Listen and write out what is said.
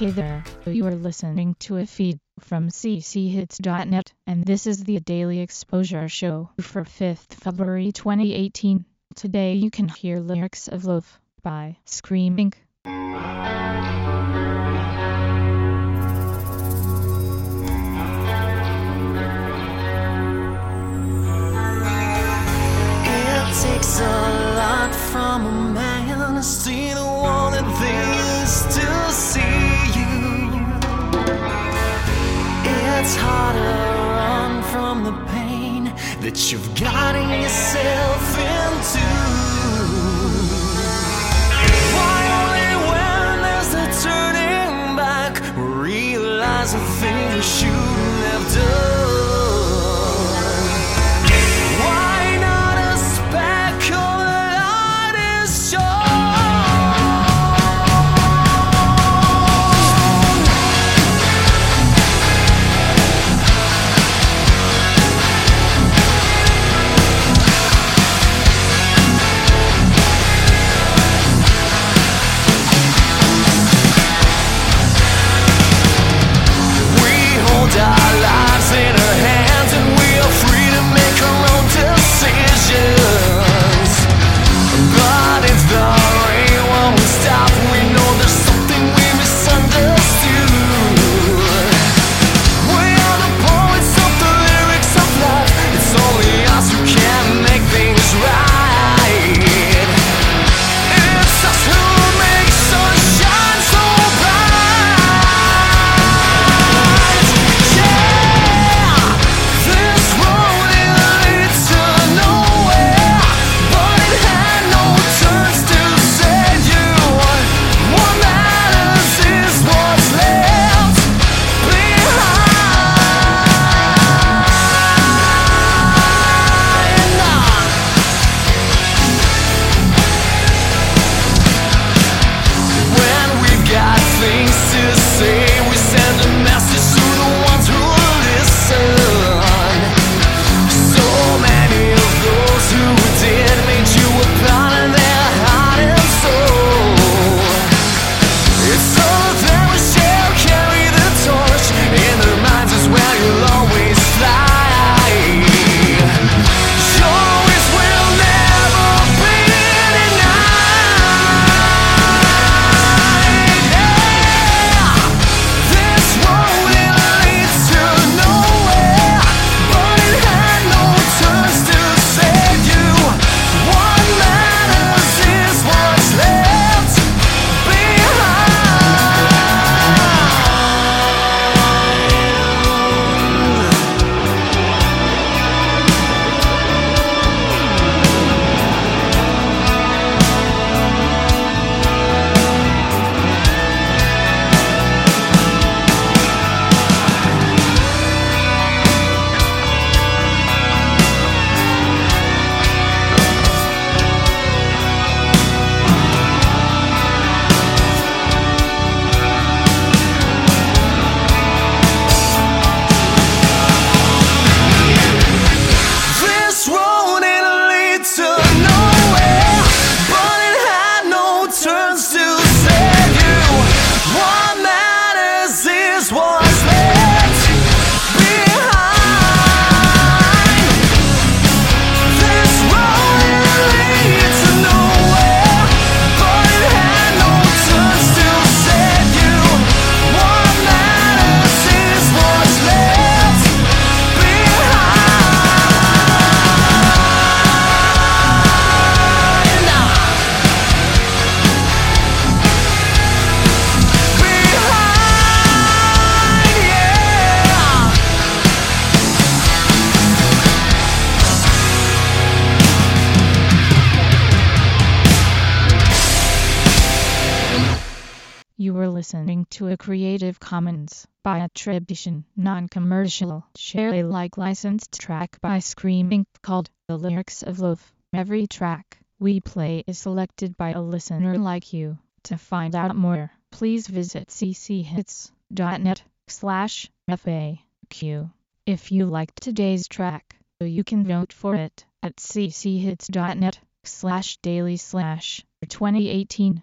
Hey there, you are listening to a feed from cchits.net, and this is the Daily Exposure Show for 5th February 2018. Today you can hear lyrics of Love by Screaming. it's harder to run from the pain that you've got in yourself. listening to a Creative Commons by attribution, non-commercial, share Alike licensed track by Screaming called The Lyrics of Love. Every track we play is selected by a listener like you. To find out more, please visit cchits.net slash FAQ. If you liked today's track, you can vote for it at cchits.net slash daily slash 2018.